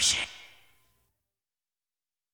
worship.